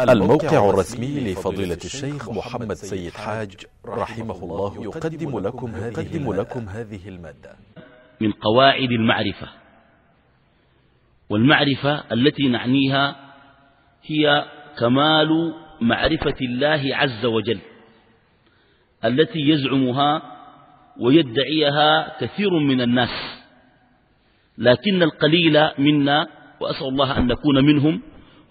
الموقع الرسمي لفضيلة الشيخ محمد سيد حاج رحمه الله يقدم لكم هذه, لكم هذه المادة. من قواعد المعرفة. والمعرفة التي نعنيها هي كمال معرفة الله عز وجل التي يزعمها ويدعيها كثير من الناس. لكن القليل منا وأسأل الله أن نكون منهم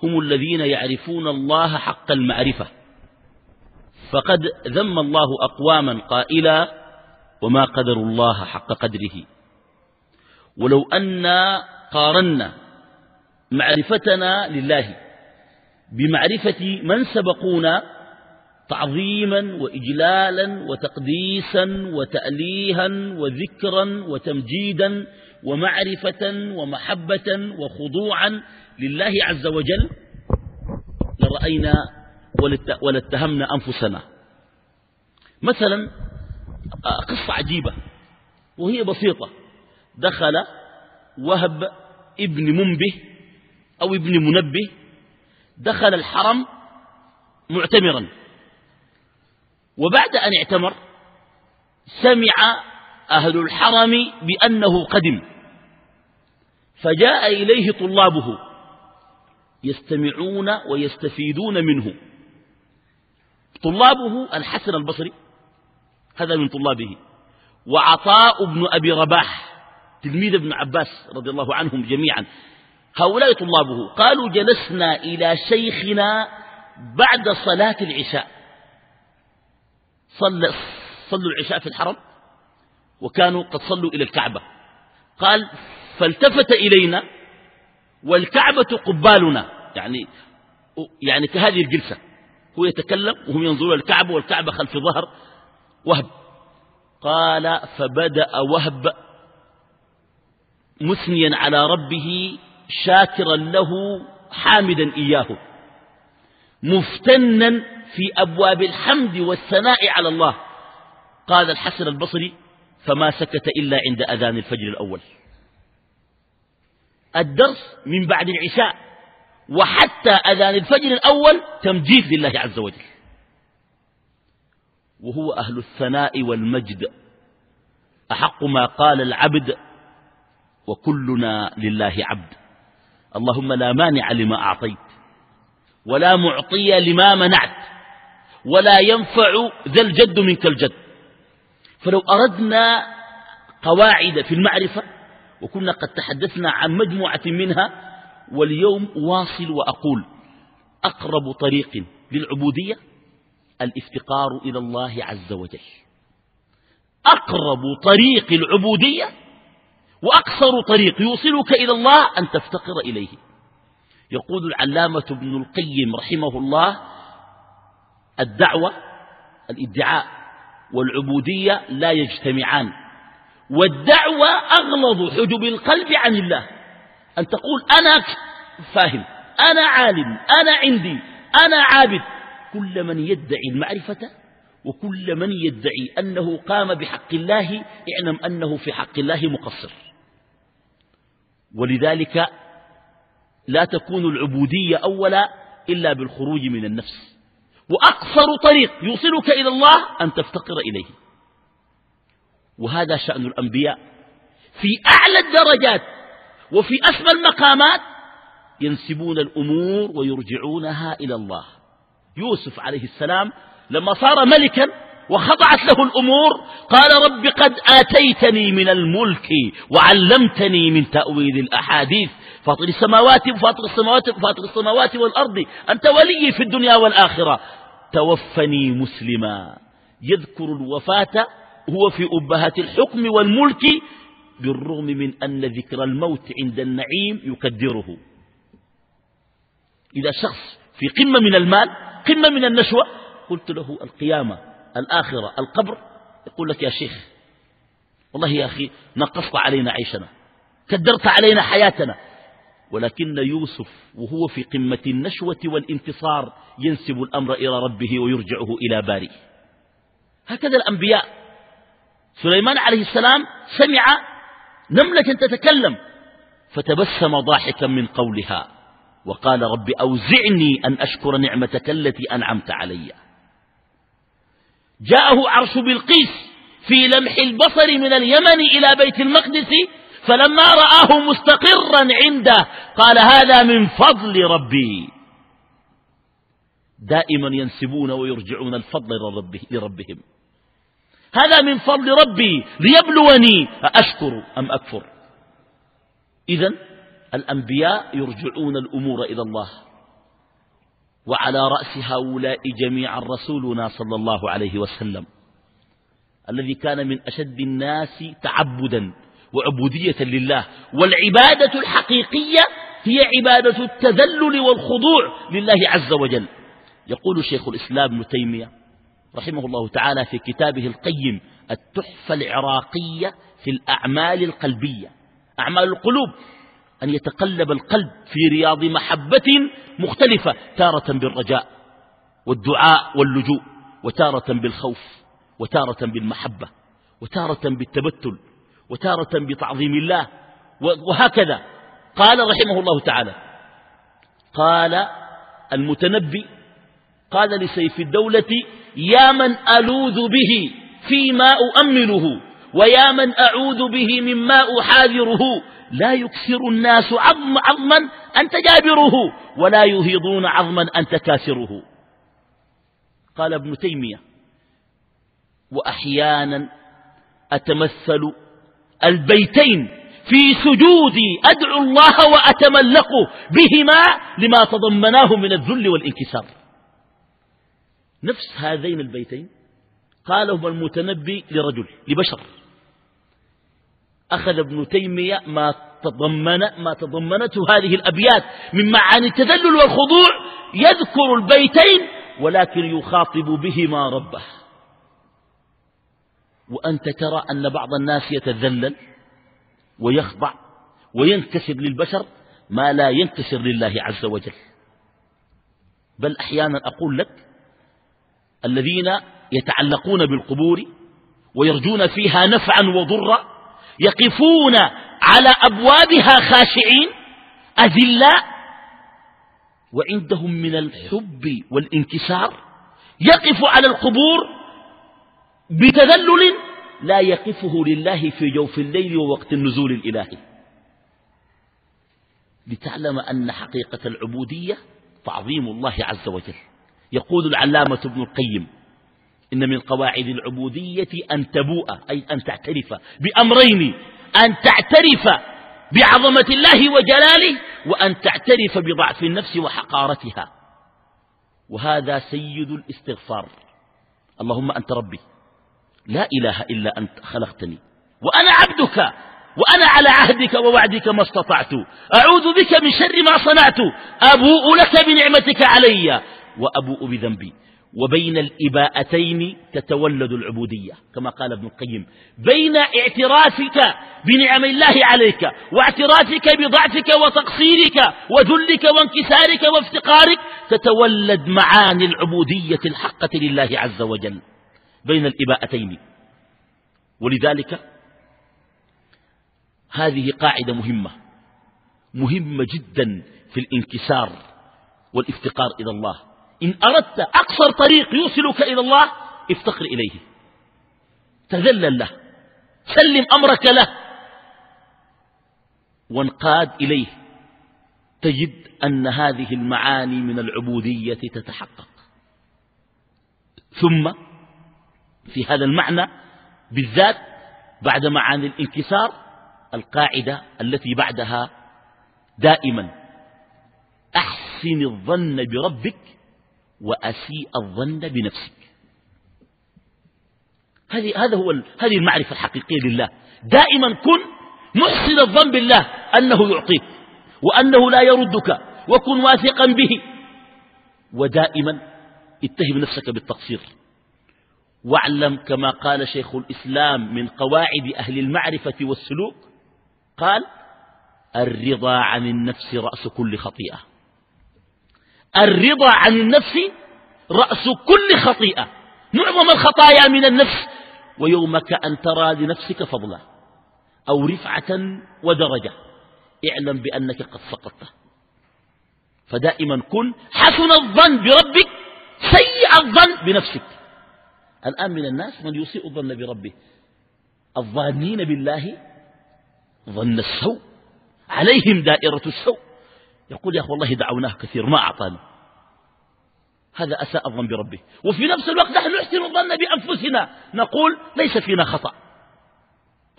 هم الذين يعرفون الله حق المعرفة. فقد ذم الله أقواما قائلا وما قدر الله حق قدره. ولو أن قارنا معرفتنا لله بمعرفة من سبقونا تعظيما وإجلالا وتقديسا وتأليها وذكرا وتمجيدا ومعرفة ومحبة وخضوعا لله عز وجل لرأينا ولاتهمنا أنفسنا. مثلا قصة عجيبة وهي بسيطة. دخل وهب ابن منبه أو ابن منبه دخل الحرم معتمرا. وبعد أن اعتمر سمع أهل الحرم بأنه قدم. فجاء إليه طلابه. يستمعون ويستفيدون منه. طلابه الحسن البصري هذا من طلابه. وعطاء بن أبي رباح تلميذ ابن عباس رضي الله عنهم جميعا. هؤلاء طلابه قالوا جلسنا إلى شيخنا بعد صلاة العشاء. صلى صلوا العشاء في الحرم وكانوا قد صلوا إلى الكعبة. قال فالتفت إلينا والكعبة قبالنا. يعني يعني كهذه الجلسة هو يتكلم وهم ينظرون الكعبة والكعبة خلف ظهر وهب. قال فبدأ وهب مثنيا على ربه شاكرا له حامدا إياه مفتنا في أبواب الحمد والثناء على الله. قال الحسن البصري فما سكت إلا عند أذان الفجر الأول. الدرس من بعد العشاء. وحتى أذان الفجر الأول تمجيد لله عز وجل. وهو أهل الثناء والمجد أحق ما قال العبد وكلنا لله عبد. اللهم لا مانع لما أعطيت ولا معطي لما منعت ولا ينفع ذا الجد منك الجد. فلو أردنا قواعد في المعرفة وكنا قد تحدثنا عن مجموعة منها واليوم واصل وأقول أقرب طريق للعبودية الافتقار إلى الله عز وجل. أقرب طريق العبودية وأقصر طريق يوصلك إلى الله أن تفتقر إليه. يقول العلامة ابن القيم رحمه الله الدعوة الادعاء والعبودية لا يجتمعان والدعوة أغلظ حجب القلب عن الله. أن تقول أنا فاهم أنا عالم أنا عندي أنا عابد. كل من يدعي المعرفة وكل من يدعي أنه قام بحق الله اعلم أنه في حق الله مقصر. ولذلك لا تكون العبودية أولا إلا بالخروج من النفس. وأقصر طريق يوصلك إلى الله أن تفتقر إليه. وهذا شأن الأنبياء. في أعلى الدرجات وفي أسمى المقامات ينسبون الأمور ويرجعونها إلى الله. يوسف عليه السلام لما صار ملكا وخضعت له الأمور قال رب قد آتيتني من الملك وعلمتني من تأويل الأحاديث. فاطر السماوات وفاطر السماوات وفاطر السماوات والأرض أنت ولي في الدنيا والآخرة. توفني مسلما. يذكر الوفاة هو في أبهات الحكم والملك بالرغم من أن ذكر الموت عند النعيم يكدره إذا شخص في قمة من المال قمة من النشوة قلت له القيامة الآخرة القبر يقول لك يا شيخ والله يا أخي نقصت علينا عيشنا كدرت علينا حياتنا. ولكن يوسف وهو في قمة النشوة والانتصار ينسب الأمر إلى ربه ويرجعه إلى بارئه. هكذا الأنبياء. سليمان عليه السلام سمع نملة تتكلم. فتبسم ضاحكا من قولها. وقال رب أوزعني أن أشكر نعمتك التي أنعمت علي. جاءه عرش بلقيس في لمح البصر من اليمن إلى بيت المقدس فلما رآه مستقرا عنده قال هذا من فضل ربي. دائما ينسبون ويرجعون الفضل لربهم. هذا من فضل ربي ليبلوني أأشكر أم أكفر؟ إذا الأنبياء يرجعون الأمور إلى الله وعلى رأس هؤلاء جميعا رسولنا صلى الله عليه وسلم الذي كان من أشد الناس تعبدا وعبودية لله والعبادة الحقيقية هي عبادة التذلل والخضوع لله عز وجل. يقول شيخ الإسلام ابن تيمية رحمه الله تعالى في كتابه القيم التحفة العراقية في الأعمال القلبية. أعمال القلوب أن يتقلب القلب في رياض محبة مختلفة تارة بالرجاء والدعاء واللجوء وتارة بالخوف وتارة بالمحبة وتارة بالتبتل وتارة بتعظيم الله وهكذا. قال رحمه الله تعالى قال المتنبي قال لسيف الدولة يا من ألوذ به فيما أؤمله ويا من أعوذ به مما أحاذره لا يكسر الناس عظم عظما أنت جابره ولا يهيضون عظما أنت كاسره قال ابن تيمية وأحيانا أتمثل البيتين في سجودي أدعو الله وأتملق بهما لما تضمناه من الذل والانكسار. نفس هذين البيتين؟ قالهما المتنبي لرجل لبشر. أخذ ابن تيمية ما تضمن ما تضمنته هذه الأبيات من معاني التذلل والخضوع يذكر البيتين ولكن يخاطب بهما ربه. وأنت ترى أن بعض الناس يتذلل ويخضع وينكسر للبشر ما لا ينكسر لله عز وجل. بل أحيانا أقول لك الذين يتعلقون بالقبور ويرجون فيها نفعا وضرا يقفون على أبوابها خاشعين أذلاء وعندهم من الحب والانكسار يقف على القبور بتذلل لا يقفه لله في جوف الليل ووقت النزول الإلهي. لتعلم أن حقيقة العبودية تعظيم الله عز وجل. يقول العلامة ابن القيم إن من قواعد العبودية أن تبوء أي أن تعترف بأمرين أن تعترف بعظمة الله وجلاله وأن تعترف بضعف النفس وحقارتها. وهذا سيد الاستغفار. اللهم أنت ربي. لا إله إلا أنت خلقتني وأنا عبدك وأنا على عهدك ووعدك ما استطعت. أعوذ بك من شر ما صنعت. أبوء لك بنعمتك علي. وأبوء بذنبي. وبين الإباءتين تتولد العبودية كما قال ابن القيم. بين اعترافك بنعم الله عليك واعترافك بضعفك وتقصيرك وذلك وانكسارك وافتقارك تتولد معاني العبودية الحقة لله عز وجل. بين الإباءتين. ولذلك هذه قاعدة مهمة مهمة جدا في الانكسار والافتقار إلى الله. إن أردت أقصر طريق يوصلك إلى الله افتقر إليه. تذلل له. سلم أمرك له. وانقاد إليه. تجد أن هذه المعاني من العبودية تتحقق. ثم في هذا المعنى بالذات بعد معاني الانكسار القاعدة التي بعدها دائما. أحسن الظن بربك وأسيء الظن بنفسك. هذه هذا هو هذه المعرفة الحقيقية لله. دائما كن محسن الظن بالله أنه يعطيك وأنه لا يردك وكن واثقا به. ودائما اتهم نفسك بالتقصير. واعلم كما قال شيخ الإسلام من قواعد أهل المعرفة والسلوك قال الرضا عن النفس رأس كل خطيئة. الرضا عن النفس رأس كل خطيئة. معظم الخطايا من النفس ويومك أن ترى لنفسك فضلا أو رفعة ودرجة. اعلم بأنك قد سقطت. فدائما كن حسن الظن بربك سيء الظن بنفسك. الآن من الناس من يسيء الظن بربه. الظانين بالله ظن السوء عليهم دائرة السوء. يقول يا أخي والله دعوناه كثير ما أعطانا هذا أساء الظن بربه. وفي نفس الوقت نحن نحسن الظن بأنفسنا. نقول ليس فينا خطأ.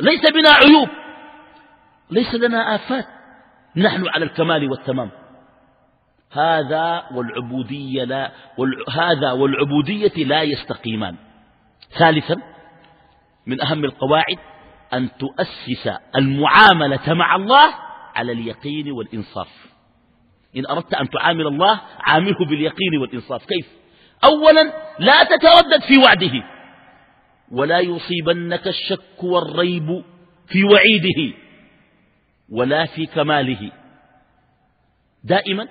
ليس بنا عيوب. ليس لنا آفات. نحن على الكمال والتمام. هذا والعبودية لا. هذا والعبودية لا يستقيمان. ثالثا من أهم القواعد أن تؤسس المعاملة مع الله على اليقين والإنصاف. إن أردت أن تعامل الله عامله باليقين والإنصاف. كيف؟ أولا لا تتردد في وعده. ولا يصيبنك الشك والريب في وعيده ولا في كماله. دائما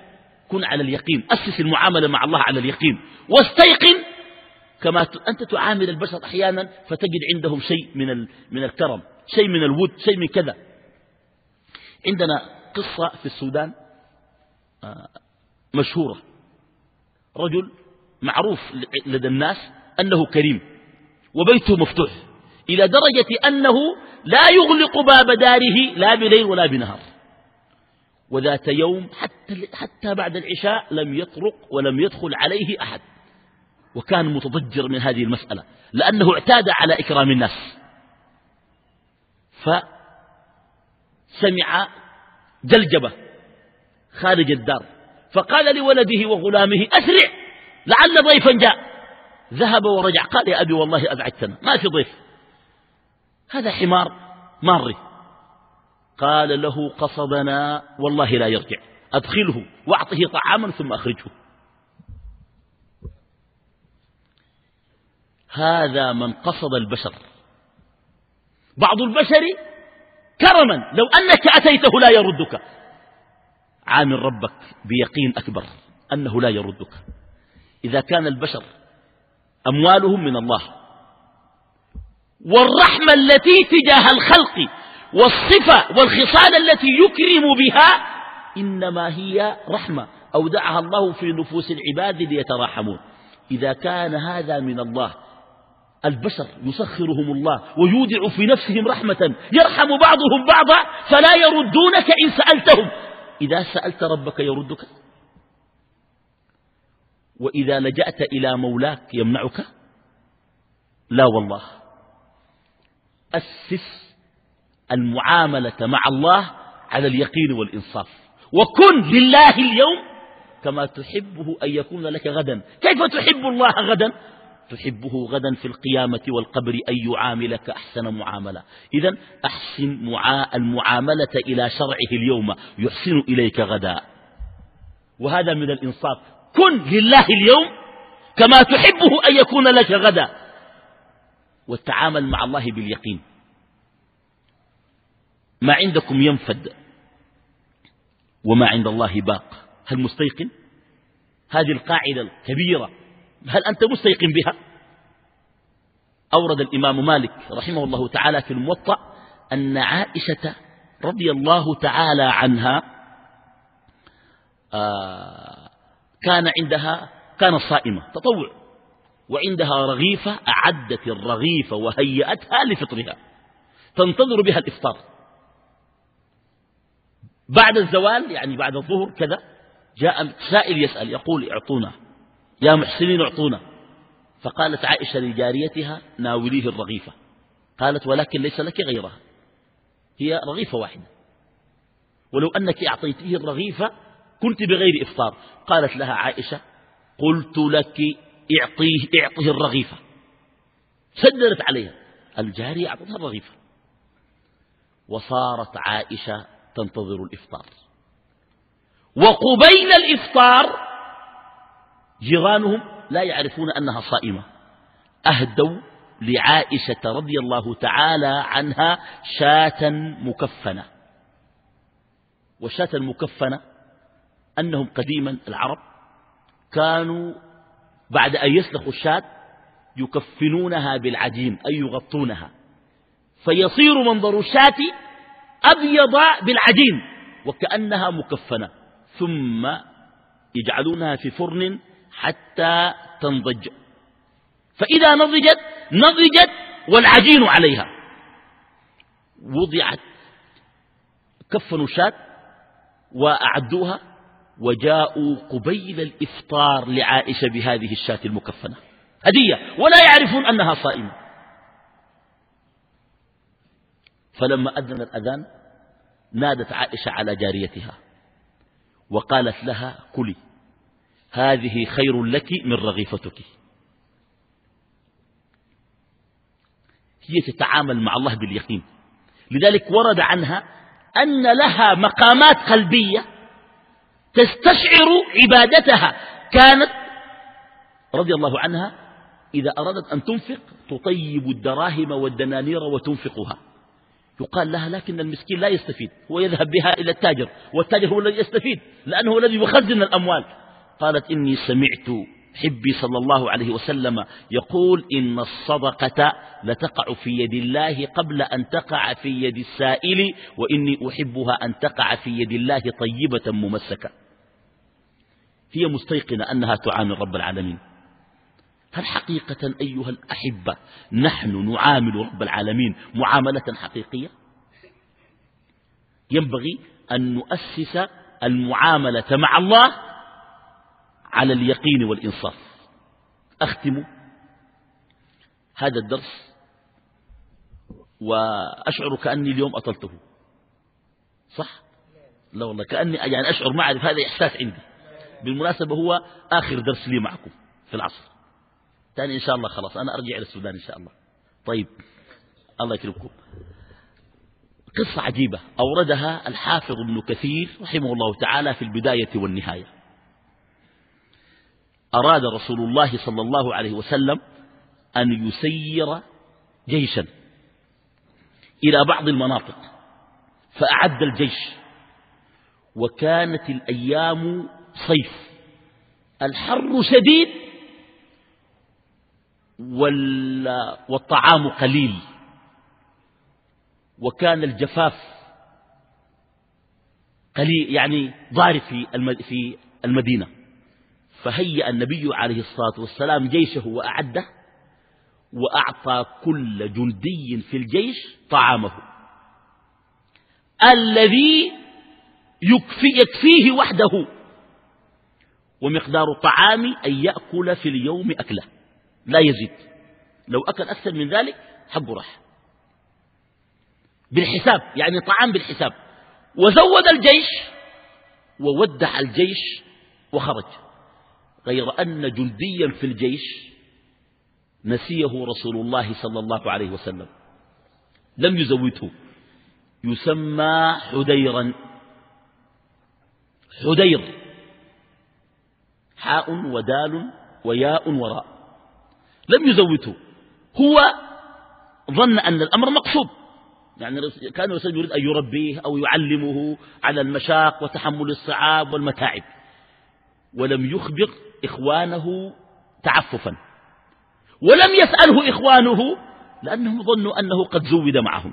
كن على اليقين. أسس المعاملة مع الله على اليقين. واستيقن كما أنت تعامل البشر أحيانا فتجد عندهم شيء من من الكرم شيء من الود شيء من كذا. عندنا قصة في السودان. مشهورة. رجل معروف لدى الناس أنه كريم وبيته مفتوح إلى درجة أنه لا يغلق باب داره لا بليل ولا بنهار. وذات يوم حتى, حتى بعد العشاء لم يطرق ولم يدخل عليه أحد. وكان متضجر من هذه المسألة لأنه اعتاد على إكرام الناس. فسمع جلجبة خارج الدار. فقال لولده وغلامه أسرع! لعل ضيفا جاء. ذهب ورجع قال يا أبي والله أبعدتنا ما في ضيف. هذا حمار ماري. قال له قصدنا والله لا يرجع أدخله وأعطه طعاما ثم أخرجه. هذا من قصد البشر. بعض البشر كرما لو أنك أتيته لا يردك. عامل ربك بيقين أكبر أنه لا يردك. إذا كان البشر أموالهم من الله والرحمة التي تجاه الخلق والصفة والخصال التي يكرم بها إنما هي رحمة أودعها الله في نفوس العباد ليتراحمون. إذا كان هذا من الله البشر يسخرهم الله ويودع في نفسهم رحمة يرحم بعضهم بعضا فلا يردونك إن سألتهم. إذا سألت ربك يردك. وإذا لجأت إلى مولاك يمنعك. لا والله. أسس المعاملة مع الله على اليقين والإنصاف. وكن لله اليوم كما تحبه أن يكون لك غدا. كيف تحب الله غدا؟ تحبه غدا في القيامة والقبر أن يعاملك أحسن معاملة. إذا أحسن معا المعاملة إلى شرعه اليوم. يحسن إليك غدا. وهذا من الإنصاف. كن لله اليوم كما تحبه أن يكون لك غدا. والتعامل مع الله باليقين. ما عندكم ينفد وما عند الله باق. هل مستيقن؟ هذه القاعدة الكبيرة. هل أنت مستيقن بها؟ أورد الإمام مالك رحمه الله تعالى في الموطأ أن عائشة رضي الله تعالى عنها آه كان عندها كانت صائمة تطوع وعندها رغيفة أعدت الرغيفة وهيأتها لفطرها. تنتظر بها الإفطار. بعد الزوال يعني بعد الظهر كذا جاء سائل يسأل يقول اعطونا يا محسنين اعطونا. فقالت عائشة لجاريتها ناوليه الرغيفة. قالت ولكن ليس لك غيرها. هي رغيفة واحدة. ولو أنك أعطيته الرغيفة كنت بغير إفطار. قالت لها عائشة قلت لك اعطيه اعطه الرغيفة. سدرت عليها. الجارية أعطتها الرغيفة. وصارت عائشة تنتظر الإفطار. وقبيل الإفطار جيرانهم لا يعرفون أنها صائمة. أهدوا لعائشة رضي الله تعالى عنها شاة مكفنة. والشاة المكفنة أنهم قديما العرب كانوا بعد أن يسلخوا الشاة يكفنونها بالعجين أي يغطونها. فيصير منظر الشاة أبيض بالعجين وكأنها مكفنة. ثم يجعلونها في فرن حتى تنضج. فإذا نضجت نضجت والعجين عليها. وضعت كفنوا شاة وأعدوها وجاءوا قبيل الإفطار لعائشة بهذه الشاة المكفنة. هدية. ولا يعرفون أنها صائمة. فلما أذن الأذان نادت عائشة على جاريتها وقالت لها كلي. هذه خير لك من رغيفتك. هي تتعامل مع الله باليقين. لذلك ورد عنها أن لها مقامات قلبية تستشعر عبادتها. كانت رضي الله عنها إذا أرادت أن تنفق تطيب الدراهم والدنانير وتنفقها. يقال لها لكن المسكين لا يستفيد هو يذهب بها إلى التاجر والتاجر هو الذي يستفيد لأنه هو الذي يخزن الأموال. قالت إني سمعت حبي صلى الله عليه وسلم يقول إن الصدقة لتقع في يد الله قبل أن تقع في يد السائل وإني أحبها أن تقع في يد الله طيبة ممسكة. هي مستيقنة أنها تعامل رب العالمين. هل حقيقة أيها الأحبة نحن نعامل رب العالمين معاملة حقيقية؟ ينبغي أن نؤسس المعاملة مع الله على اليقين والإنصاف. أختم هذا الدرس وأشعر كأني اليوم أطلته. صح؟ لا والله كأني يعني أشعر ما أعرف هذا إحساس عندي. بالمناسبة هو آخر درس لي معكم في العصر. ثاني إن شاء الله خلاص أنا أرجع إلى السودان إن شاء الله. طيب الله يكرمكم. قصة عجيبة أوردها الحافظ ابن كثير رحمه الله تعالى في البداية والنهاية. أراد رسول الله صلى الله عليه وسلم أن يسير جيشا إلى بعض المناطق فأعد الجيش وكانت الأيام صيف الحر شديد والطعام قليل وكان الجفاف قليل يعني ضارب في المدينة. فهيأ النبي عليه الصلاة والسلام جيشه وأعده وأعطى كل جندي في الجيش طعامه. الذي يكفي يكفيه وحده. ومقدار الطعام أن يأكل في اليوم أكله. لا يزيد. لو أكل أكثر من ذلك حقه راح. بالحساب يعني طعام بالحساب. وزود الجيش وودع الجيش وخرج. غير أن جنديا في الجيش نسيه رسول الله صلى الله عليه وسلم. لم يزوده يسمى حديرا. حدير. حاء ودال وياء وراء. لم يزوده هو ظن أن الأمر مقصود. يعني كان يريد أن يربيه أو يعلمه على المشاق وتحمل الصعاب والمتاعب. ولم يخبر إخوانه تعففا. ولم يسأله إخوانه لأنهم ظنوا أنه قد زود معهم.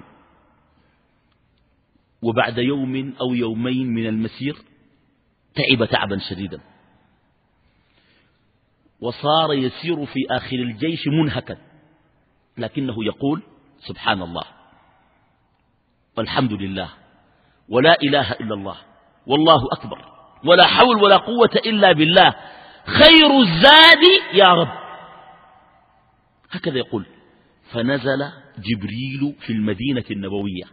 وبعد يوم أو يومين من المسير تعب تعبا شديدا. وصار يسير في آخر الجيش منهكا لكنه يقول سبحان الله والحمد لله ولا إله إلا الله والله أكبر. ولا حول ولا قوة إلا بالله. خير الزاد يا رب. هكذا يقول فنزل جبريل في المدينة النبوية.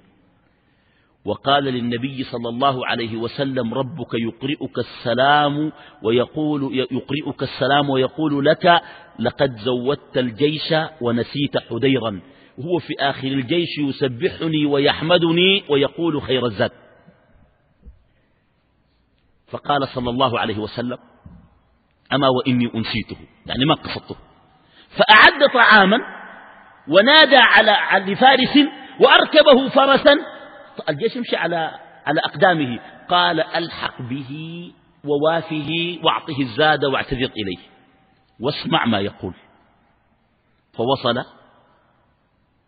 وقال للنبي صلى الله عليه وسلم ربك يقرئك السلام ويقول يقرئك السلام ويقول لك لقد زودت الجيش ونسيت حديرا وهو في آخر الجيش يسبحني ويحمدني ويقول خير الزاد. فقال صلى الله عليه وسلم أما وإني أنسيته يعني ما قصدته. فأعد طعاما ونادى على لفارس وأركبه فرسا الجيش يمشي على على أقدامه قال ألحق به ووافه واعطه الزاد واعتذر إليه. واسمع ما يقول. فوصل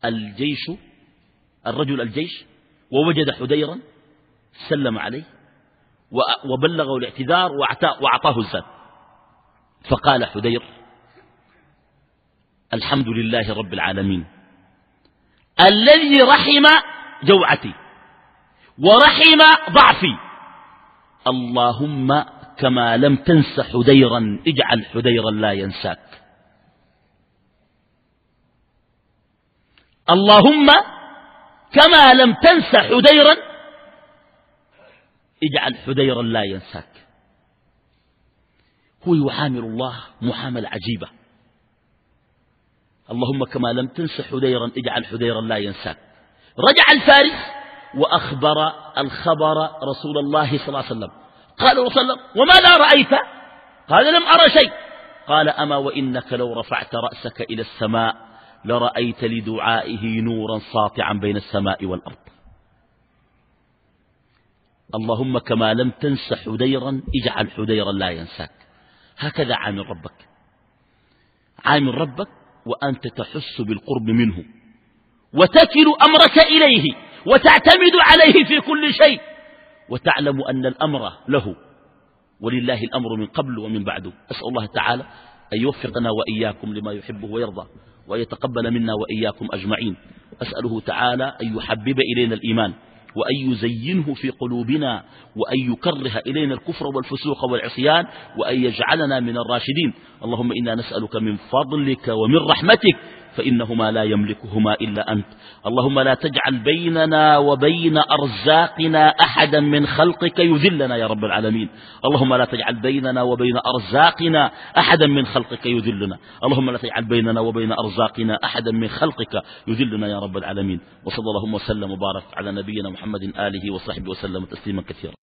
الجيش الرجل الجيش ووجد حديرا سلم عليه. وبلغه الاعتذار وأعطاه الزاد. فقال حدير الحمد لله رب العالمين. الذي رحم جوعتي ورحم ضعفي. اللهم كما لم تنس حديرا اجعل حديرا لا ينساك. اللهم كما لم تنس حديرا اجعل حديرا لا ينساك. هو يحامل الله محاملة عجيبة. اللهم كما لم تنس حديرا اجعل حديرا لا ينساك. رجع الفارس وأخبر الخبر رسول الله صلى الله عليه وسلم. قال رسول الله وماذا رأيت؟ قال لم أرى شيء. قال أما وإنك لو رفعت رأسك إلى السماء لرأيت لدعائه نورا ساطعا بين السماء والأرض. اللهم كما لم تنس حديرا اجعل حديرا لا ينساك. هكذا عامل ربك. عامل ربك وأنت تحس بالقرب منه. وتكل أمرك إليه وتعتمد عليه في كل شيء. وتعلم أن الأمر له. ولله الأمر من قبل ومن بعد. أسأل الله تعالى أن يوفقنا وإياكم لما يحبه ويرضى وأن يتقبل منا وإياكم أجمعين. أسأله تعالى أن يحبب إلينا الإيمان. وأن يزينه في قلوبنا وأن يكره إلينا الكفر والفسوق والعصيان وأن يجعلنا من الراشدين. اللهم إنا نسألك من فضلك ومن رحمتك فإنهما لا يملكهما إلا أنت. اللهم لا تجعل بيننا وبين أرزاقنا أحدا من خلقك يذلنا يا رب العالمين. اللهم لا تجعل بيننا وبين أرزاقنا أحدا من خلقك يذلنا. اللهم لا تجعل بيننا وبين أرزاقنا أحدا من خلقك يذلنا يا رب العالمين. وصلى اللهم وسلم وبارك على نبينا محمد آله وصحبه وسلم تسليما كثيرا.